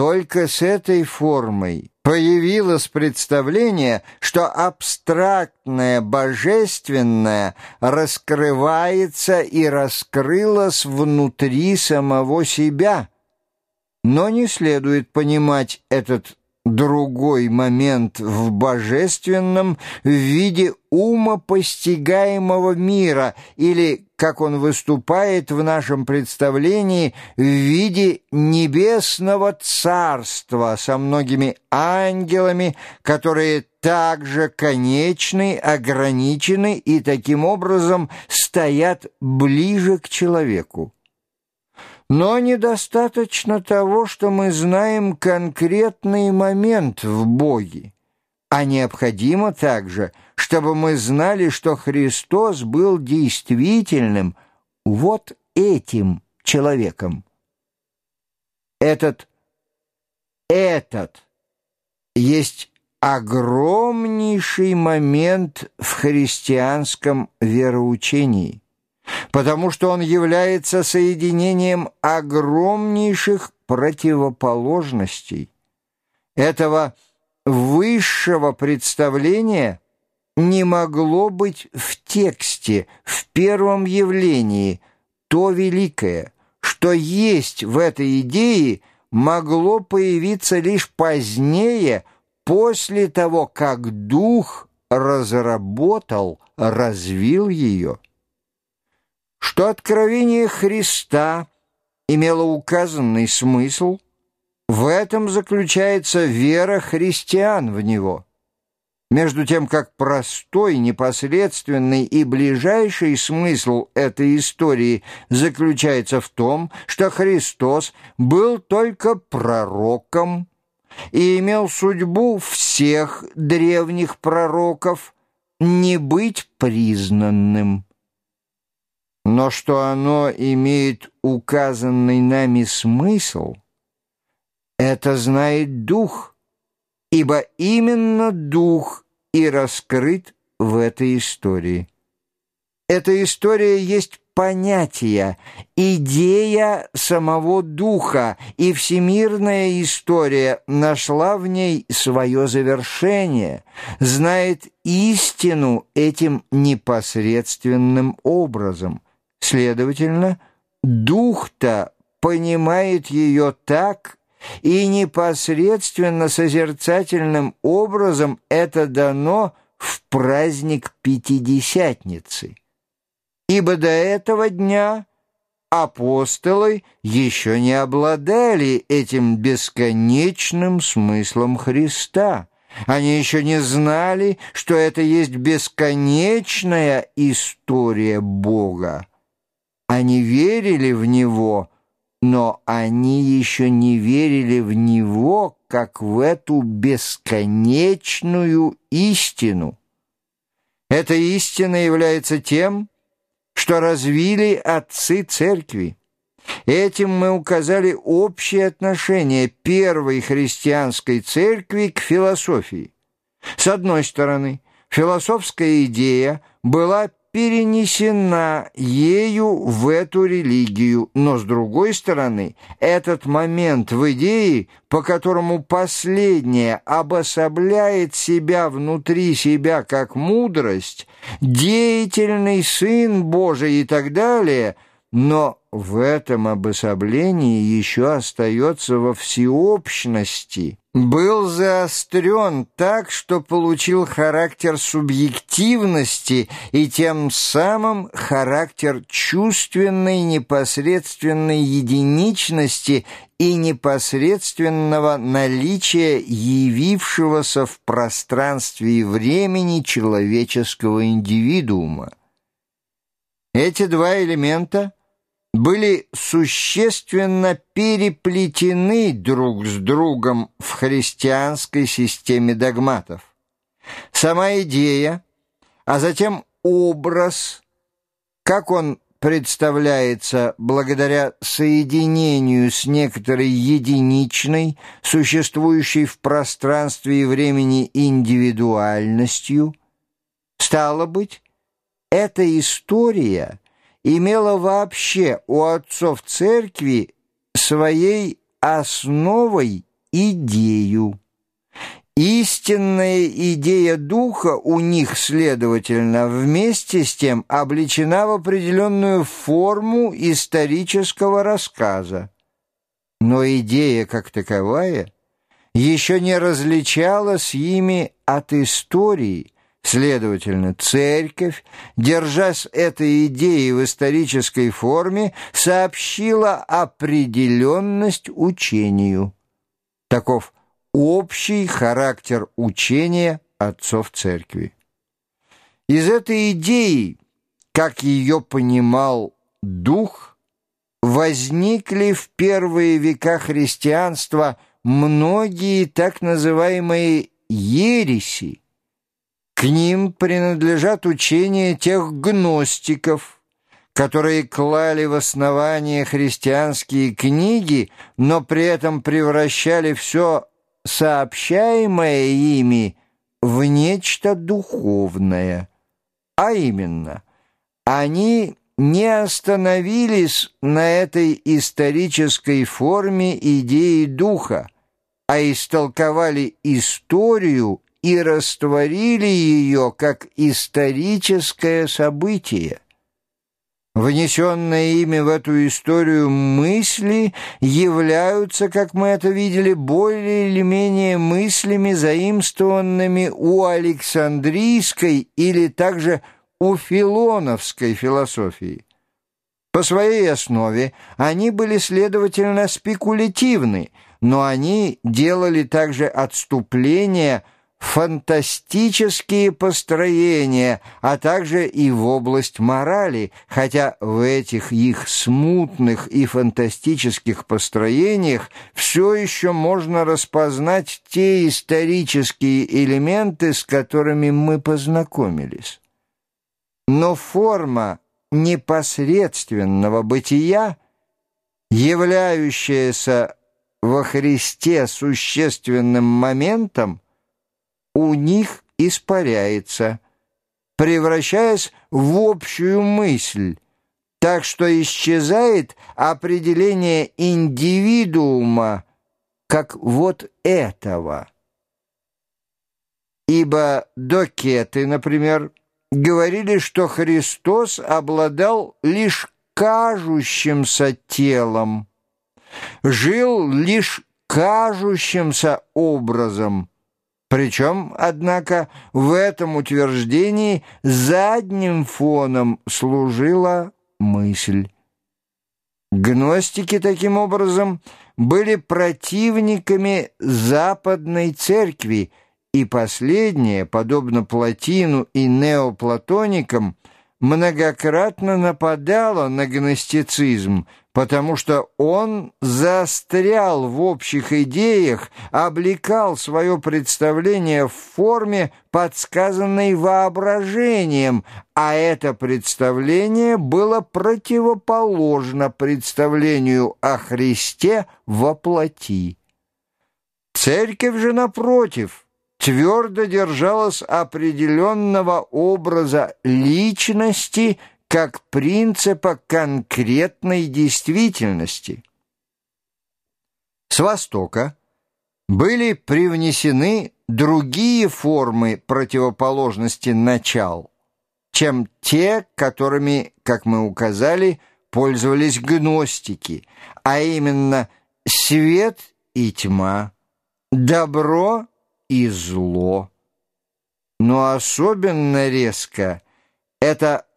Только с этой формой появилось представление, что абстрактное божественное раскрывается и раскрылось внутри самого себя. Но не следует понимать этот другой момент в божественном в виде ума постигаемого мира или, как он выступает в нашем представлении, в виде небесного царства со многими ангелами, которые также конечны, ограничены и таким образом стоят ближе к человеку. Но недостаточно того, что мы знаем конкретный момент в Боге, а необходимо также, чтобы мы знали, что Христос был действительным вот этим человеком. Этот, этот есть огромнейший момент в христианском вероучении потому что он является соединением огромнейших противоположностей. Этого высшего представления не могло быть в тексте, в первом явлении, то великое, что есть в этой идее, могло появиться лишь позднее, после того, как Дух разработал, развил ее что откровение Христа имело указанный смысл, в этом заключается вера христиан в него. Между тем, как простой, непосредственный и ближайший смысл этой истории заключается в том, что Христос был только пророком и имел судьбу всех древних пророков не быть признанным но что оно имеет указанный нами смысл, это знает Дух, ибо именно Дух и раскрыт в этой истории. Эта история есть понятие, идея самого Духа, и всемирная история нашла в ней свое завершение, знает истину этим непосредственным образом – Следовательно, дух-то понимает ее так, и непосредственно созерцательным образом это дано в праздник Пятидесятницы. Ибо до этого дня апостолы еще не обладали этим бесконечным смыслом Христа. Они еще не знали, что это есть бесконечная история Бога. Они верили в Него, но они еще не верили в Него, как в эту бесконечную истину. Эта истина является тем, что развили отцы церкви. Этим мы указали общее отношение первой христианской церкви к философии. С одной стороны, философская идея была перенесена ею в эту религию, но с другой стороны, этот момент в идее, по которому последняя обособляет себя внутри себя как мудрость, деятельный Сын Божий и так далее, но в этом обособлении еще остается во всеобщности – был заострен так, что получил характер субъективности и тем самым характер чувственной непосредственной единичности и непосредственного наличия явившегося в пространстве и времени человеческого индивидуума. Эти два элемента – были существенно переплетены друг с другом в христианской системе догматов. Сама идея, а затем образ, как он представляется благодаря соединению с некоторой единичной, существующей в пространстве и времени индивидуальностью, стало быть, эта история – имела вообще у отцов церкви своей основой идею. Истинная идея духа у них, следовательно, вместе с тем облечена в определенную форму исторического рассказа. Но идея как таковая еще не различалась ими от истории, Следовательно, церковь, держась этой идеи в исторической форме, сообщила определенность учению. Таков общий характер учения отцов церкви. Из этой идеи, как ее понимал дух, возникли в первые века христианства многие так называемые ереси. К ним принадлежат учения тех гностиков, которые клали в основание христианские книги, но при этом превращали все сообщаемое ими в нечто духовное. А именно, они не остановились на этой исторической форме идеи духа, а истолковали историю и растворили ее как историческое событие. Внесенные ими в эту историю мысли являются, как мы это видели, более или менее мыслями, заимствованными у Александрийской или также у Филоновской философии. По своей основе они были, следовательно, спекулятивны, но они делали также отступления – фантастические построения, а также и в область морали, хотя в этих их смутных и фантастических построениях все еще можно распознать те исторические элементы, с которыми мы познакомились. Но форма непосредственного бытия, являющаяся во Христе существенным моментом, у них испаряется, превращаясь в общую мысль, так что исчезает определение индивидуума как вот этого. Ибо докеты, например, говорили, что Христос обладал лишь кажущимся телом, жил лишь кажущимся образом, причем, однако, в этом утверждении задним фоном служила мысль. Гностики, таким образом, были противниками Западной Церкви, и последняя, подобно Платину и неоплатоникам, многократно нападала на гностицизм, потому что он застрял в общих идеях, облекал свое представление в форме, подсказанной воображением, а это представление было противоположно представлению о Христе во плоти. Церковь же, напротив, твердо держалась определенного образа личности как принципа конкретной действительности. С Востока были привнесены другие формы противоположности начал, чем те, которыми, как мы указали, пользовались гностики, а именно свет и тьма, добро и зло. Но особенно резко эта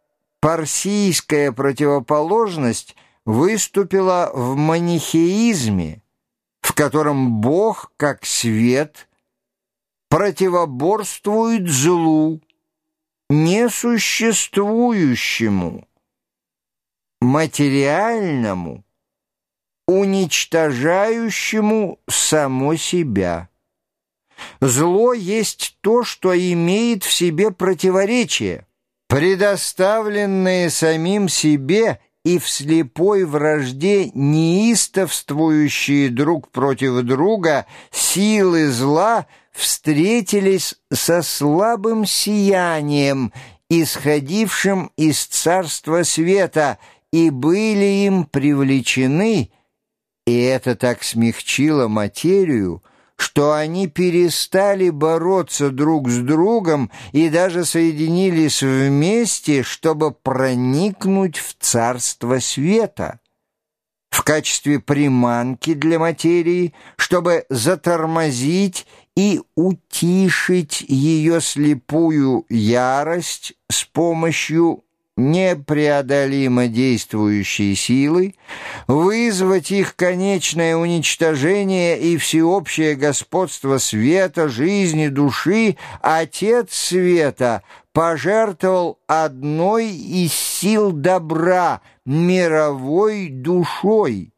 парсийская противоположность выступила в манихеизме, в котором Бог, как свет, противоборствует злу, несуществующему, материальному, уничтожающему само себя. Зло есть то, что имеет в себе противоречие, предоставленное самим себе и в слепой вражде неистовствующие друг против друга силы зла встретились со слабым сиянием, исходившим из царства света, и были им привлечены, и это так смягчило материю, что они перестали бороться друг с другом и даже соединились вместе, чтобы проникнуть в царство света. В качестве приманки для материи, чтобы затормозить и утишить ее слепую ярость с помощью непреодолимо действующие силы, вызвать их конечное уничтожение и всеобщее господство света, жизни, души, Отец света пожертвовал одной из сил добра, мировой душой,